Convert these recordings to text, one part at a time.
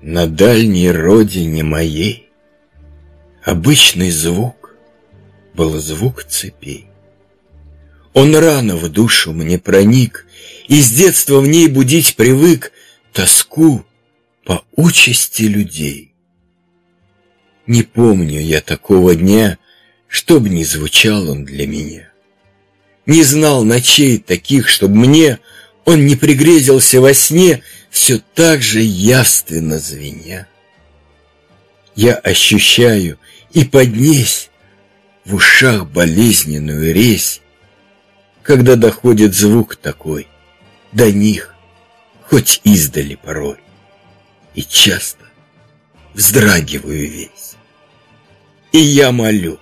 На дальней родине моей Обычный звук был звук цепей. Он рано в душу мне проник, И с детства в ней будить привык Тоску по участи людей. Не помню я такого дня, Чтоб не звучал он для меня. Не знал ночей таких, чтоб мне Он не пригрезился во сне Все так же явственно звеня. Я ощущаю и поднесь В ушах болезненную резь, Когда доходит звук такой До них, хоть издали порой, И часто вздрагиваю весь. И я молю,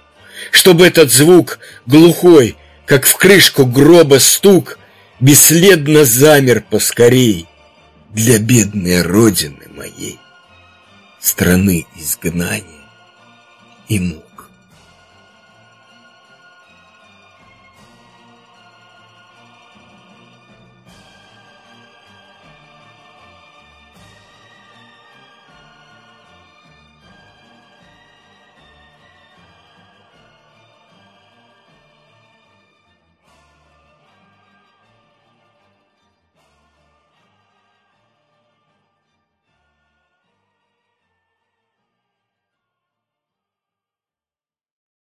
чтобы этот звук глухой, Как в крышку гроба стук, Бесследно замер поскорей Для бедной родины моей, Страны изгнания и мук.